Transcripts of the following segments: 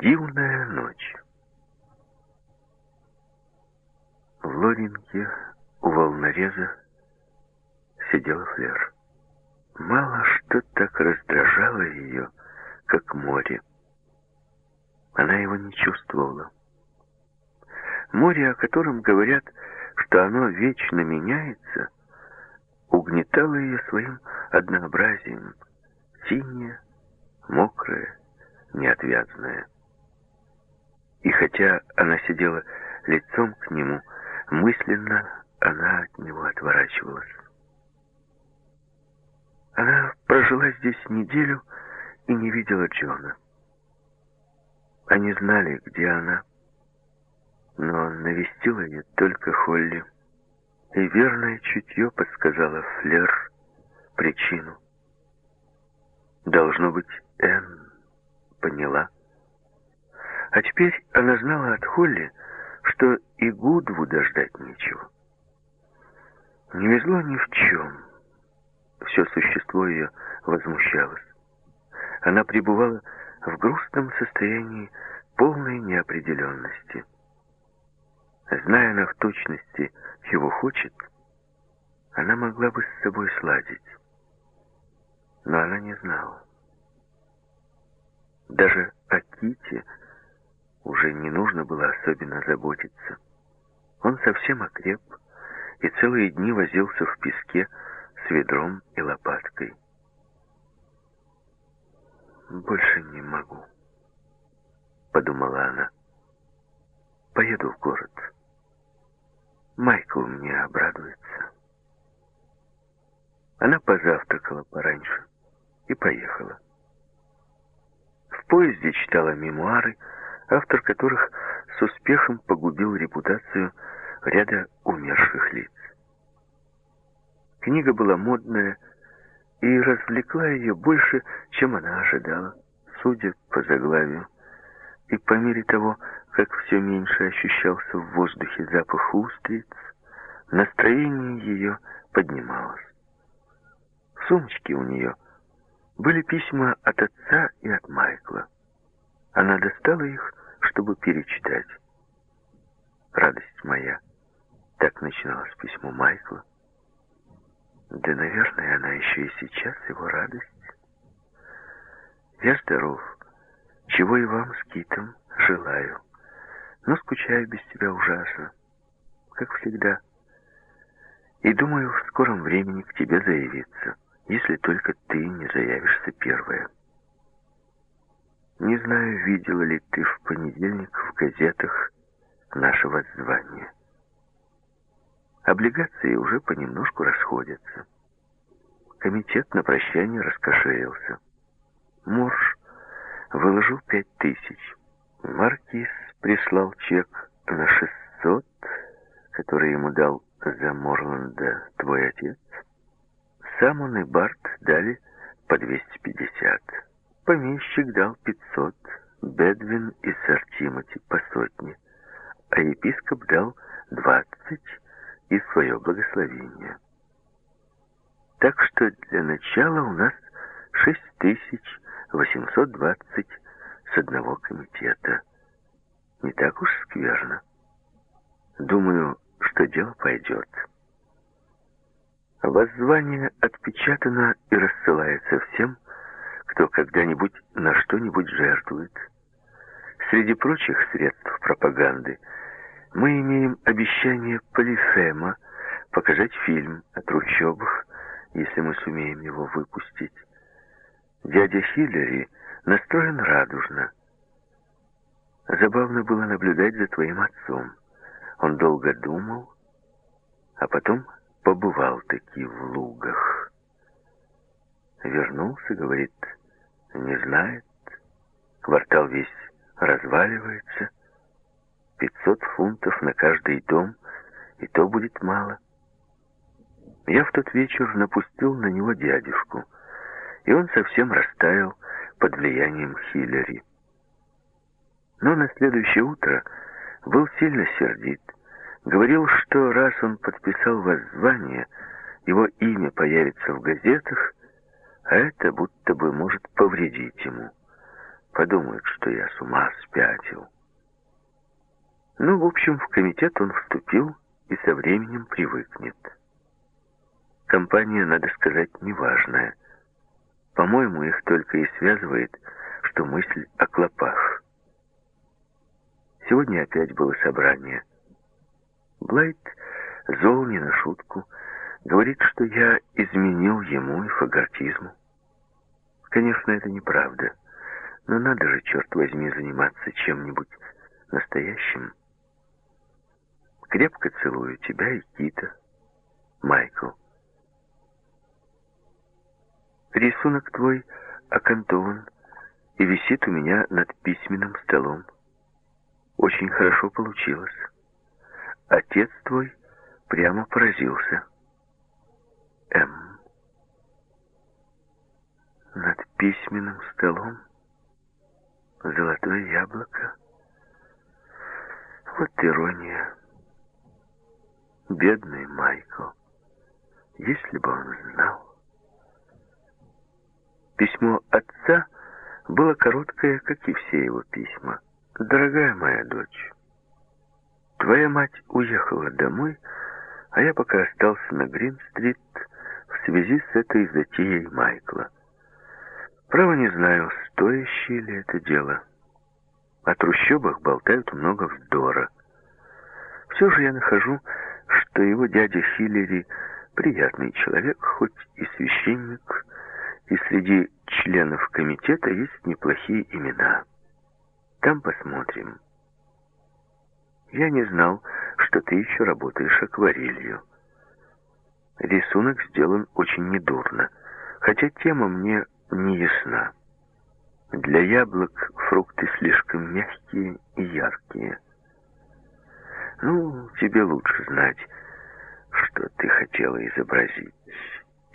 Дивная ночь. В Лоринке у волнореза сидела Флер. Мало что так раздражало ее, как море. Она его не чувствовала. Море, о котором говорят, что оно вечно меняется, угнетало ее своим однообразием. Синее, мокрое, неотвязное. И хотя она сидела лицом к нему, мысленно она от него отворачивалась. Она прожила здесь неделю и не видела Джона. Они знали, где она, но навестила ее только Холли. И верное чутье подсказала Флер причину. Должно быть, Энн поняла. А теперь она знала от Холли, что и Гудвуда ждать нечего. Не везло ни в чем. Все существо ее возмущалось. Она пребывала в грустном состоянии полной неопределенности. Зная она в точности, чего хочет, она могла бы с собой сладить. Но она не знала. Даже о Ките уже не нужно было особенно заботиться. Он совсем окреп и целые дни возился в песке с ведром и лопаткой. «Больше не могу», — подумала она. «Поеду в город. Майкл мне обрадуется». Она позавтракала пораньше и поехала. В поезде читала мемуары, автор которых с успехом погубил репутацию ряда умерших лиц. Книга была модная и развлекла ее больше, чем она ожидала, судя по заглавию. И по мере того, как все меньше ощущался в воздухе запах устриц, настроение ее поднималось. В сумочке у нее были письма от отца и от Майкла. Она достала их, чтобы перечитать. «Радость моя», так начиналось письмо Майкла. Да, наверное, она еще и сейчас его радость. Я здоров, чего и вам с Китом желаю, но скучаю без тебя ужасно, как всегда. И думаю, в скором времени к тебе заявиться если только ты не заявишься первая. Не знаю, видела ли ты в понедельник в газетах наше воззвание. Облигации уже понемножку расходятся. Комитет на прощание раскошелился. Морж выложил пять тысяч. Маркиз прислал чек на шестьсот, который ему дал за Морланда твой отец. Сам он и Барт дали по 250. Помещик дал 500, Бедвин и сэр Тимоти по сотне, а епископ дал 20 и свое благословение. Так что для начала у нас 6820 с одного комитета. Не так уж скверно. Думаю, что дело пойдет. Воззвание отпечатано и рассылается всем, кто когда-нибудь на что-нибудь жертвует. Среди прочих средств пропаганды мы имеем обещание Полифема показать фильм о трущобах, если мы сумеем его выпустить. Дядя Хиллери настроен радужно. Забавно было наблюдать за твоим отцом. Он долго думал, а потом побывал таки в лугах. Вернулся, говорит, не знает. Квартал весь разваливается. Пятьсот фунтов на каждый дом, и то будет мало. Я в тот вечер напустил на него дядюшку, и он совсем растаял под влиянием Хиллери. Но на следующее утро был сильно сердит, Говорил, что раз он подписал воззвание, его имя появится в газетах, а это будто бы может повредить ему. подумают, что я с ума спятил. Ну, в общем, в комитет он вступил и со временем привыкнет. Компания, надо сказать, неважная. По-моему, их только и связывает, что мысль о клопах. Сегодня опять было собрание. Блайт зол не на шутку, говорит, что я изменил ему и фагортизму. Конечно, это неправда, но надо же, черт возьми, заниматься чем-нибудь настоящим. Крепко целую тебя и Кита, Майкл. Рисунок твой окантован и висит у меня над письменным столом. Очень хорошо получилось. Отец твой прямо поразился. М. Над письменным столом золотое яблоко. Вот ирония. Бедный Майкл. Если бы он знал. Письмо отца было короткое, как и все его письма. «Дорогая моя дочь, твоя мать уехала домой, а я пока остался на Грин-стрит в связи с этой затеей Майкла. Право не знаю, стоящее ли это дело. О трущобах болтают много вздора. Все же я нахожу, что его дядя Хиллери приятный человек, хоть и священник, и среди членов комитета есть неплохие имена. Там посмотрим. Я не знал, что ты еще работаешь акварелью. Рисунок сделан очень недурно, хотя тема мне не ясна. Для яблок фрукты слишком мягкие и яркие. Ну, тебе лучше знать, что ты хотела изобразить.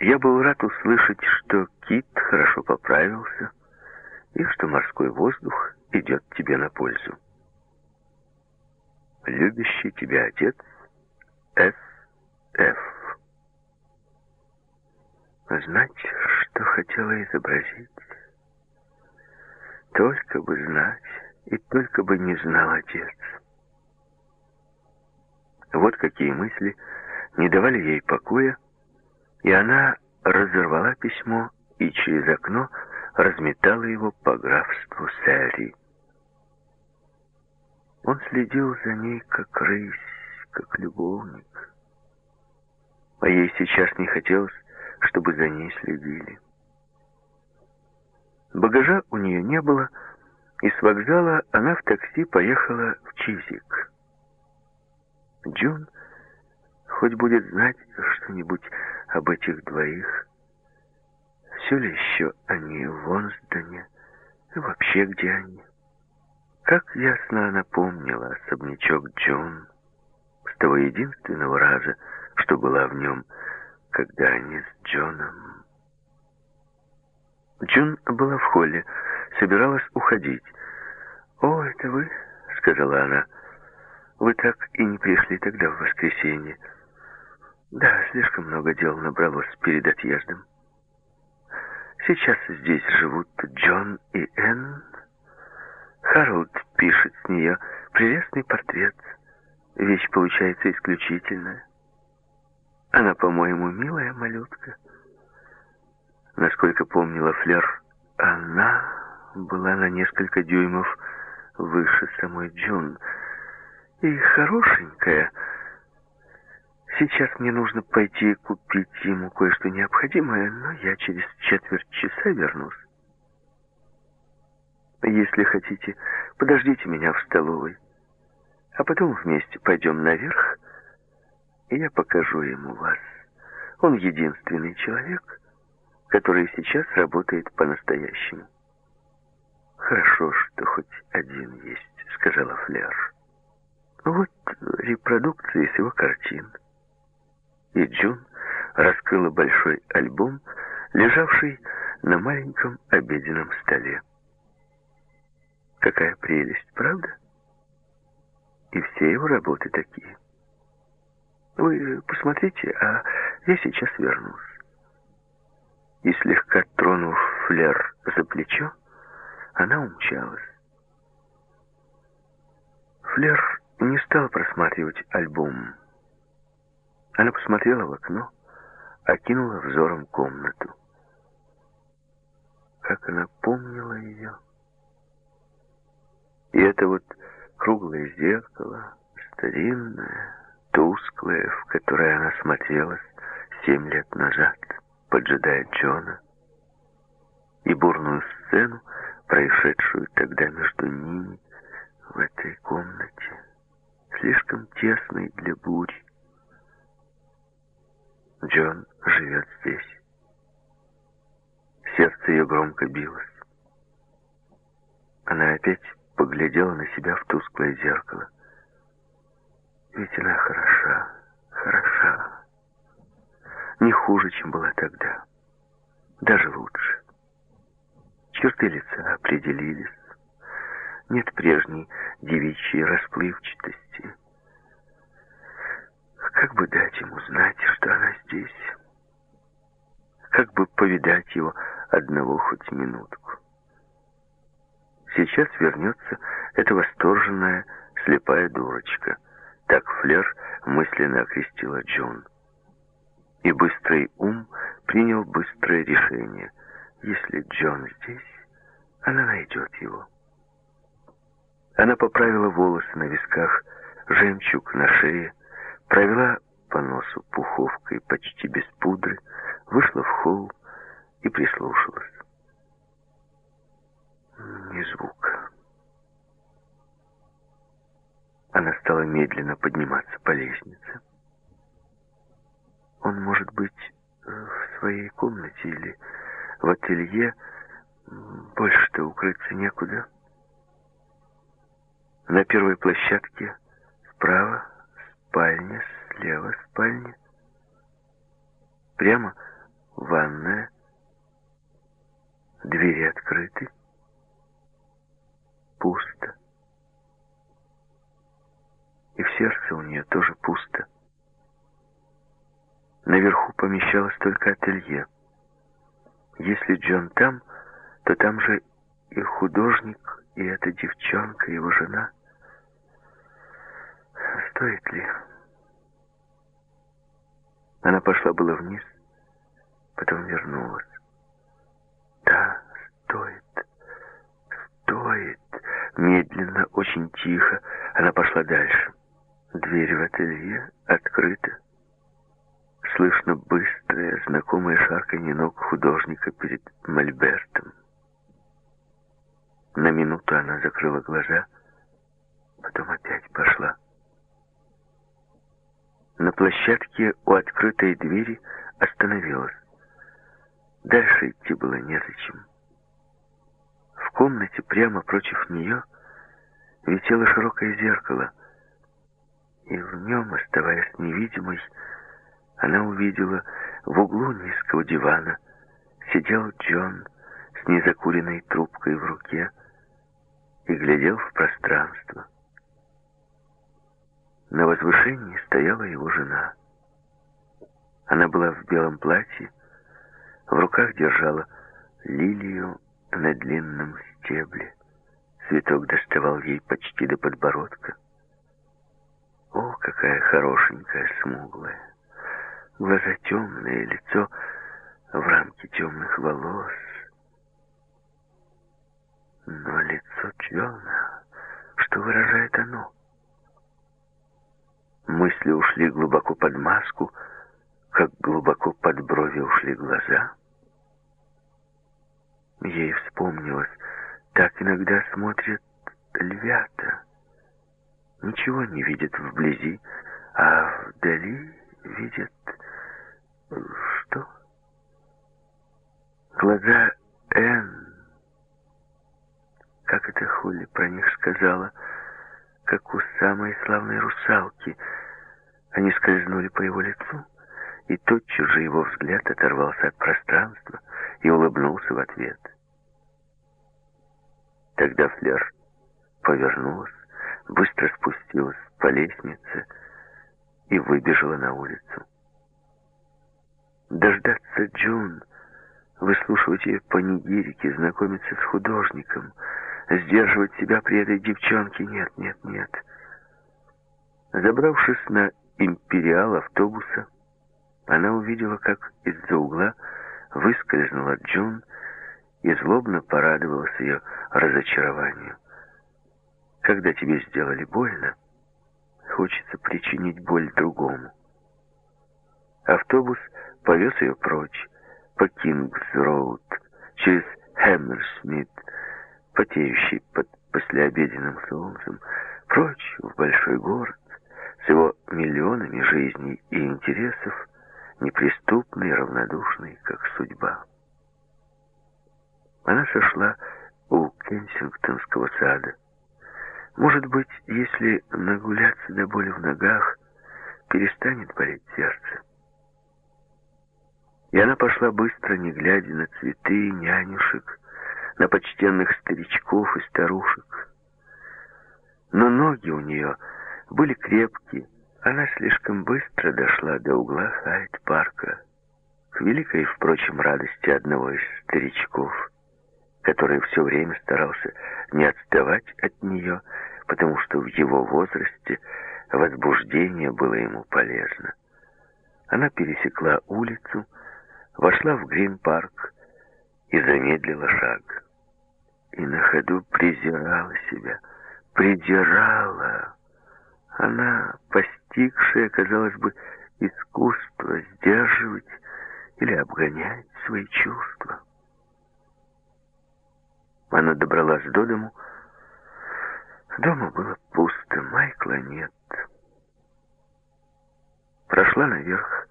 Я был рад услышать, что кит хорошо поправился и что морской воздух идет тебе на пользу. Любящий тебя отец С.Ф. Знать, что хотела изобразить. Только бы знать, и только бы не знал отец. Вот какие мысли не давали ей покоя, и она разорвала письмо и через окно разметала его по графству Сэри. Он следил за ней, как рысь, как любовник. А ей сейчас не хотелось, чтобы за ней следили. Багажа у нее не было, и с вокзала она в такси поехала в Чизик. Джун хоть будет знать что-нибудь об этих двоих. Все ли еще они в Вонсдоне? И вообще, где они? Как ясно она помнила особнячок Джон с того единственного раза, что была в нем, когда они с Джоном. Джун была в холле, собиралась уходить. «О, это вы?» — сказала она. «Вы так и не пришли тогда в воскресенье». Да, слишком много дел набралось перед отъездом. Сейчас здесь живут Джон и Энн. Харолд пишет с нее прелестный портрет. Вещь получается исключительная. Она, по-моему, милая малютка. Насколько помнила Флер, она была на несколько дюймов выше самой Джон. И хорошенькая, Сейчас мне нужно пойти купить ему кое-что необходимое, но я через четверть часа вернусь. Если хотите, подождите меня в столовой, а потом вместе пойдем наверх, и я покажу ему вас. Он единственный человек, который сейчас работает по-настоящему. Хорошо, что хоть один есть, сказала Флер. Вот репродукции с его картин и Джун раскрыла большой альбом, лежавший на маленьком обеденном столе. Какая прелесть, правда? И все его работы такие. Вы посмотрите, а я сейчас вернусь. И слегка тронув флер за плечо, она умчалась. Флер не стал просматривать альбом. Она посмотрела в окно, окинула взором комнату. Как она помнила ее. И это вот круглое зеркало, старинное, тусклое, в которое она смотрелась семь лет назад, поджидая Джона, и бурную сцену, происшедшую тогда между ними в этой комнате, слишком тесной для бури. Джон живет здесь. Сердце ее громко билось. Она опять поглядела на себя в тусклое зеркало. Ведь она хороша, хороша. Не хуже, чем была тогда. Даже лучше. Черты лица определились. Нет прежней девичьей расплывчатости. Как бы дать ему знать, что она здесь? Как бы повидать его одного хоть минутку? Сейчас вернется эта восторженная слепая дурочка. Так Флер мысленно окрестила Джон. И быстрый ум принял быстрое решение. Если Джон здесь, она найдет его. Она поправила волосы на висках, жемчуг на шее, провела по носу пуховкой почти без пудры, вышла в холл и прислушалась. Ни звука. Она стала медленно подниматься по лестнице. Он может быть в своей комнате или в ателье. Больше-то укрыться некуда. На первой площадке справа спальня, слева спальня. Прямо ванная. Двери открыты. Пусто. И в сердце у нее тоже пусто. Наверху помещалось только ателье. Если Джон там, то там же и художник, и эта девчонка, его жена. Стоит ли? Она пошла было вниз, потом вернулась. Да, стоит, стоит. Медленно, очень тихо она пошла дальше. Дверь в ателье открыта. Слышно быстрое, знакомое шарканье ног художника перед мольбертом. На минуту она закрыла глаза, потом опять пошла. На площадке у открытой двери остановилась. Дальше идти было незачем. В комнате прямо против нее висело широкое зеркало, и в нем, оставаясь невидимой, она увидела в углу низкого дивана сидел Джон с незакуренной трубкой в руке и глядел в пространство. На возвышении стояла его жена. Она была в белом платье, в руках держала лилию на длинном стебле. Цветок доставал ей почти до подбородка. О, какая хорошенькая, смуглая. Глаза темные, лицо в рамке темных волос. Но лицо Джона, что выражает оно? Мысли ушли глубоко под маску, как глубоко под брови ушли глаза. Ей вспомнилось, так иногда смотрят львята. Ничего не видят вблизи, а вдали видят... Что? Глаза Энн. Как это Холли про них сказала, как у самой славной русалки. Они скользнули по его лицу, и тотчас же его взгляд оторвался от пространства и улыбнулся в ответ. Тогда Флер повернулась, быстро спустилась по лестнице и выбежала на улицу. Дождаться Джун, выслушивать ее панигирики, знакомиться с художником — сдерживать себя при этой девчонке. Нет, нет, нет. Забравшись на империал автобуса, она увидела, как из-за угла выскользнула Джун и злобно порадовалась ее разочарованию. Когда тебе сделали больно, хочется причинить боль другому. Автобус повез ее прочь, по Кингс-Роуд, через Хэммерсмит, потеющий под послеобеденным солнцем, прочь в большой город с его миллионами жизней и интересов, неприступный, равнодушный, как судьба. Она сошла у Кенсингтонского сада. Может быть, если нагуляться до боли в ногах, перестанет болеть сердце. И она пошла быстро, не глядя на цветы, нянюшек, на почтенных старичков и старушек. Но ноги у нее были крепкие. Она слишком быстро дошла до угла Хайт-парка, к великой, впрочем, радости одного из старичков, который все время старался не отставать от нее, потому что в его возрасте возбуждение было ему полезно. Она пересекла улицу, вошла в Грин-парк и замедлила шаг. И на ходу презирала себя, придирала. Она, постигшая, казалось бы, искусство сдерживать или обгонять свои чувства. Она добралась до дому. Дома было пусто, Майкла нет. Прошла наверх,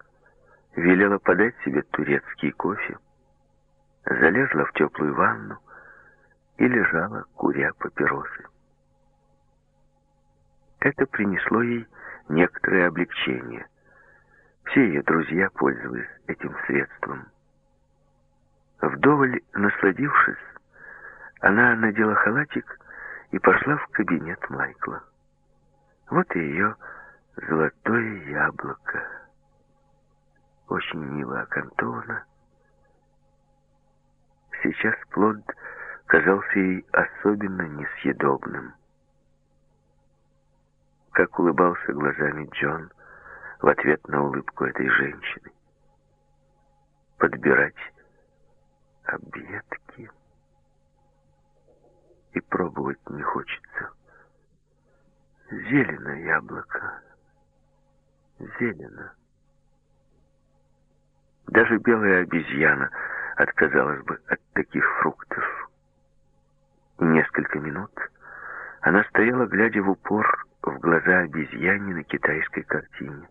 велела подать себе турецкий кофе, залезла в теплую ванну и лежала, куря папиросы. Это принесло ей некоторое облегчение. Все ее друзья пользовались этим средством. Вдоволь насладившись, она надела халатик и пошла в кабинет Майкла. Вот и ее золотое яблоко очень мило окантована. Сейчас плод казался ей особенно несъедобным. Как улыбался глазами Джон в ответ на улыбку этой женщины. Подбирать объедки и пробовать не хочется. Зелено яблоко, зелено. Даже белая обезьяна отказалась бы от таких фруктов. Несколько минут она стояла, глядя в упор в глаза обезьяне на китайской картине.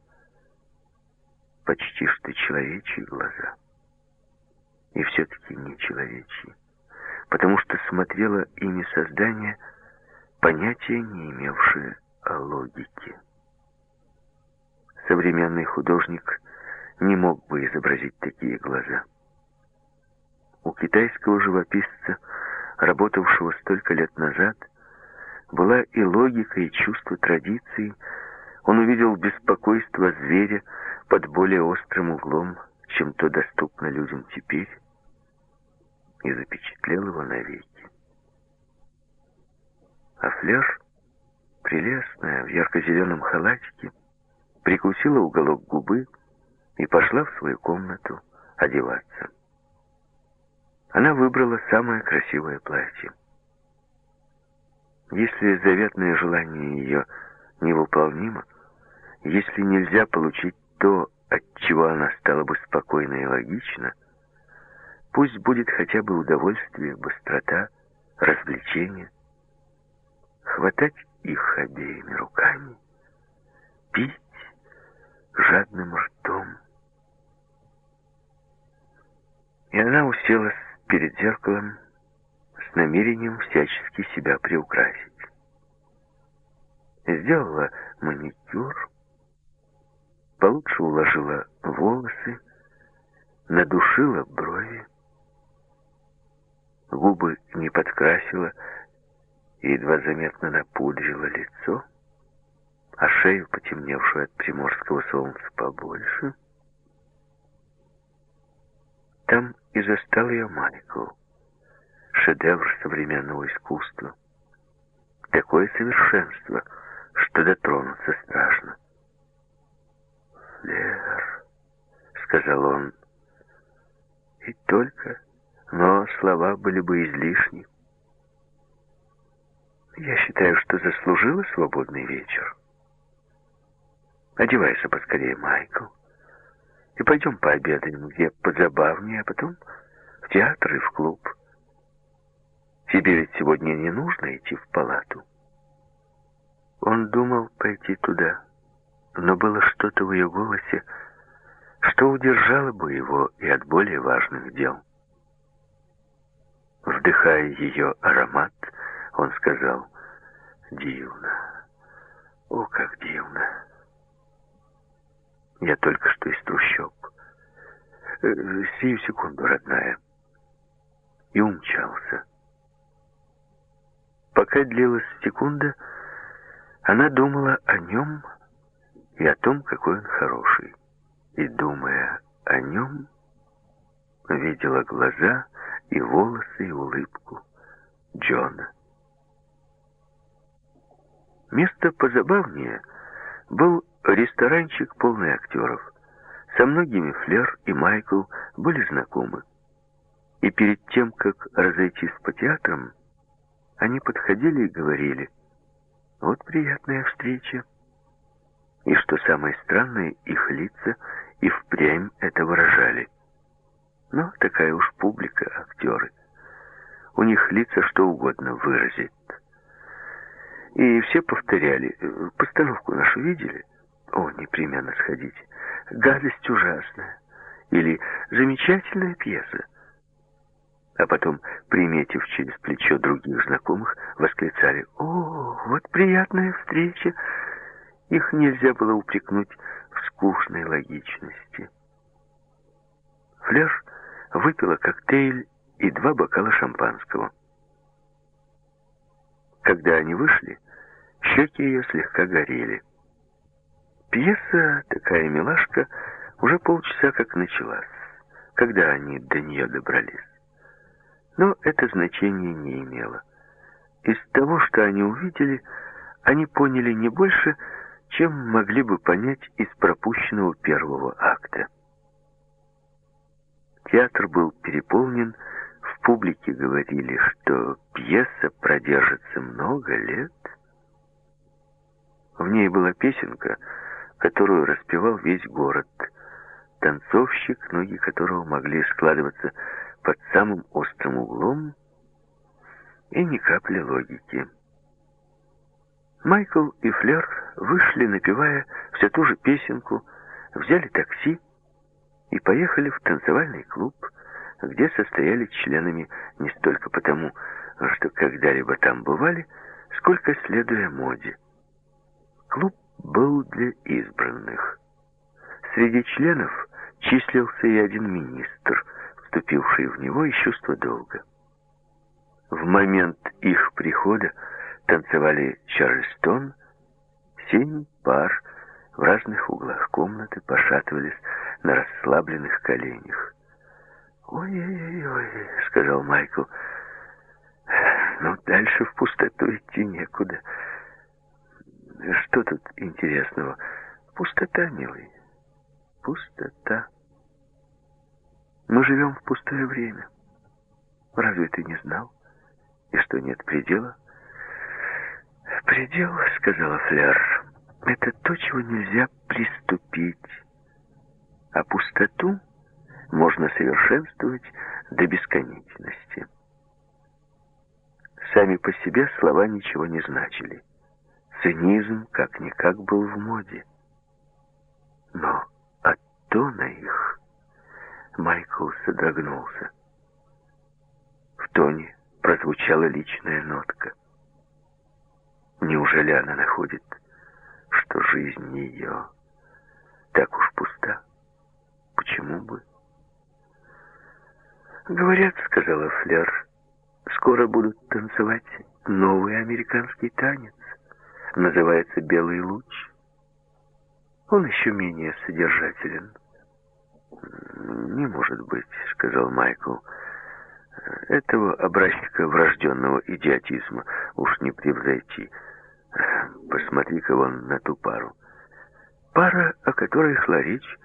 Почти что человечьи глаза. И все-таки не человечьи, потому что смотрело ими создание, понятия не имевшее о логике. Современный художник не мог бы изобразить такие глаза. У китайского живописца, работавшего столько лет назад, была и логика, и чувство традиции. Он увидел беспокойство зверя под более острым углом, чем то доступно людям теперь, и запечатлел его навеки. А Флер, прелестная, в ярко-зеленом халатике, прикусила уголок губы, и пошла в свою комнату одеваться. Она выбрала самое красивое платье. Если заветное желание ее невыполнимо, если нельзя получить то, от чего она стала бы спокойна и логична, пусть будет хотя бы удовольствие, быстрота, развлечение. Хватать их обеими руками, пить жадным ртом — и она уселась перед зеркалом с намерением всячески себя приукрасить. Сделала маникюр, получше уложила волосы, надушила брови, губы не подкрасила едва заметно напудрила лицо, а шею, потемневшую от приморского солнца, побольше — там и застал ее Майкл. шедевр современного искусства. Такое совершенство, что дотронуться страшно. «Флер», — сказал он, — и только, но слова были бы излишни. Я считаю, что заслужила свободный вечер. Одевайся поскорее, Майкл, и пойдем пообедаем, где позабавнее, а потом в театр и в клуб. Тебе ведь сегодня не нужно идти в палату. Он думал пойти туда, но было что-то в ее голосе, что удержало бы его и от более важных дел. Вдыхая ее аромат, он сказал, «Дивно, о, как дивно! Я только что из трущоб. Э, сию секунду, родная». И умчался. Пока длилась секунда, она думала о нем и о том, какой он хороший. И, думая о нем, видела глаза и волосы, и улыбку Джона. Место позабавнее был ресторанчик, полный актеров. Со многими Флер и Майкл были знакомы. И перед тем, как разойтись по театрам, они подходили и говорили, «Вот приятная встреча». И что самое странное, их лица и впрямь это выражали. Но такая уж публика, актеры. У них лица что угодно выразит. И все повторяли, постановку нашу видели? О, непременно сходите. Гадость ужасная. Или замечательная пьеса. А потом, приметив через плечо других знакомых, восклицали, «О, вот приятная встреча!» Их нельзя было упрекнуть в скучной логичности. Флер выпила коктейль и два бокала шампанского. Когда они вышли, щеки ее слегка горели. Пьеса, такая милашка, уже полчаса как началась, когда они до нее добрались. Но это значение не имело. Из того, что они увидели, они поняли не больше, чем могли бы понять из пропущенного первого акта. Театр был переполнен, в публике говорили, что пьеса продержится много лет. В ней была песенка, которую распевал весь город, танцовщик, ноги которого могли складываться под самым острым углом, и ни капли логики. Майкл и Флер вышли, напевая все ту же песенку, взяли такси и поехали в танцевальный клуб, где состояли членами не столько потому, что когда-либо там бывали, сколько следуя моде. Клуб был для избранных. Среди членов числился и один министр, вступивший в него из чувства долга. В момент их прихода танцевали Чарльстон, семь пар в разных углах комнаты пошатывались на расслабленных коленях. «Ой-ой-ой», — сказал Майкл, — «ну дальше в пустоту идти некуда. Что тут интересного? Пустота, милый, пустота. Мы живем в пустое время. Разве ты не знал? И что нет предела?» «Предел», — сказала Флер, — «это то, чего нельзя приступить, а пустоту можно совершенствовать до бесконечности». Сами по себе слова ничего не значили. Цинизм как-никак был в моде. Но от тона их Майкл содрогнулся. В тоне прозвучала личная нотка. Неужели она находит, что жизнь ее так уж пуста? Почему бы? Говорят, сказала Флер, скоро будут танцевать новый американский танец. Называется «Белый луч». Он еще менее содержателен. «Не может быть», — сказал Майкл. Этого образчика врожденного идиотизма уж не превзойти. Посмотри-ка вон на ту пару. Пара, о которой речь,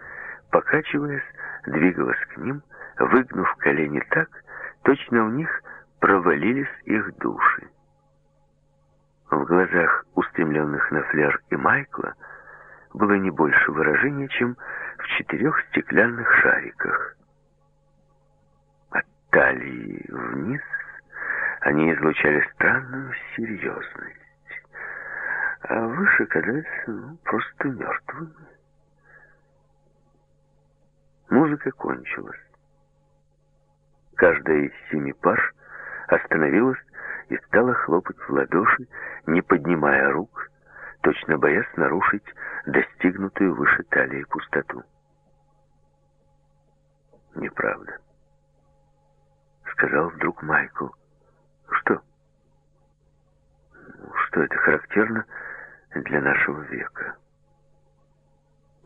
покачиваясь, двигалась к ним, выгнув колени так, точно у них провалились их души. В глазах, устремленных на Флер и Майкла, было не больше выражения, чем в четырех стеклянных шариках. От талии вниз они излучали странную серьезность, а выше казались ну, просто мертвыми. Музыка кончилась. Каждая из семи пар остановилась и стала хлопать в ладоши, не поднимая рук, точно боясь нарушить достигнутую выше талии пустоту. «Неправда», — сказал вдруг Майкл. «Что?» «Что это характерно для нашего века?»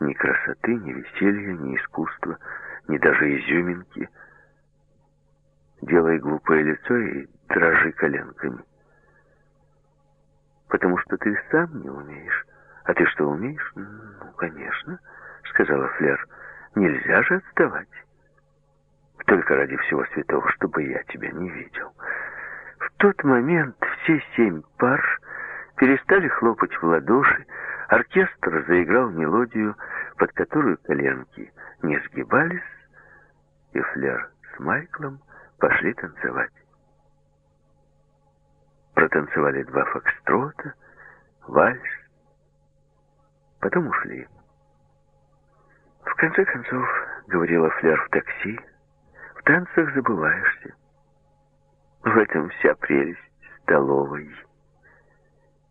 Ни красоты, ни веселья, ни искусства, ни даже изюминки. Делай глупое лицо и дрожи коленками. Потому что ты сам не умеешь. А ты что, умеешь? Ну, конечно, сказала Флер. Нельзя же отставать. Только ради всего святого, чтобы я тебя не видел. В тот момент все семь пар перестали хлопать в ладоши, оркестр заиграл мелодию, под которую коленки не сгибались, и Флер с Майклом пошли танцевать. Протанцевали два фокстрота, вальс, потом ушли. В конце концов, говорила Флер в такси, в танцах забываешься. В этом вся прелесть столовой.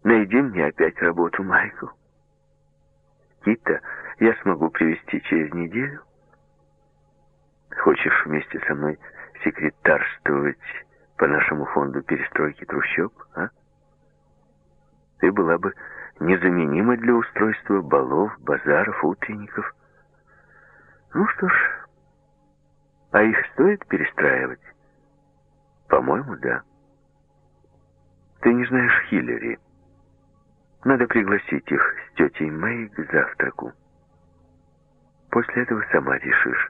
Найди мне опять работу, Майкл. Кита я смогу привести через неделю. Хочешь вместе со мной секретарствовать по нашему фонду перестройки трущоб, а? Ты была бы незаменима для устройства балов, базаров, утренников. Ну что ж, а их стоит перестраивать? По-моему, да. Ты не знаешь Хиллери. Надо пригласить их с тетей Мэй к завтраку. После этого сама решишь.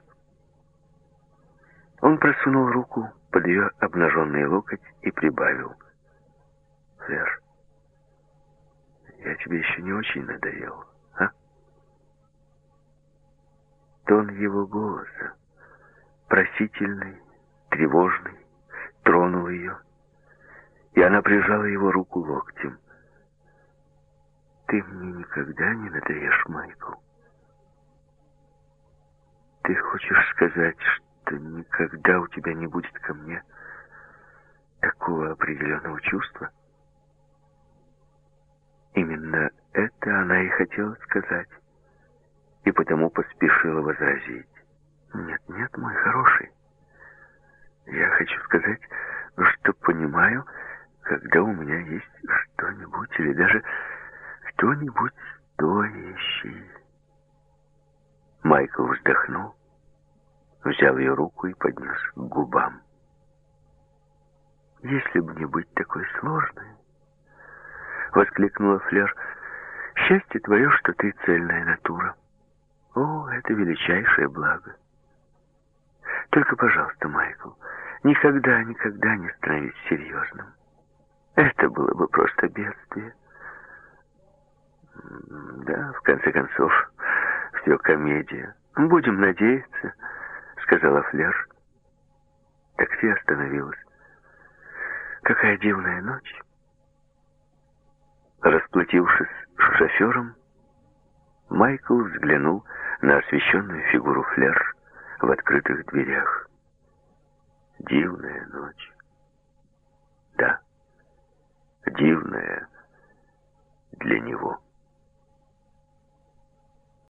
Он просунул руку под ее обнаженный локоть и прибавил. «Флер, я тебе еще не очень надоел, а?» Тон его голоса, просительный, тревожный, тронул ее, и она прижала его руку локтем. «Ты мне никогда не надоешь, Майкл?» «Ты хочешь сказать, что...» никогда у тебя не будет ко мне такого определенного чувства. Именно это она и хотела сказать, и потому поспешила возразить. Нет, нет, мой хороший, я хочу сказать, что понимаю, когда у меня есть что-нибудь, или даже кто-нибудь стоящий. Майкл вздохнул взял ее руку и поднес к губам. «Если бы не быть такой сложной!» — воскликнула Флер. «Счастье твое, что ты цельная натура. О, это величайшее благо! Только, пожалуйста, Майкл, никогда, никогда не становись серьезным. Это было бы просто бедствие». «Да, в конце концов, все комедия. Будем надеяться» сказала Флер. Такси остановилось. Какая дивная ночь. Расплатившись с шофером, Майкл взглянул на освещенную фигуру Флер в открытых дверях. Дивная ночь. Да, дивная для него.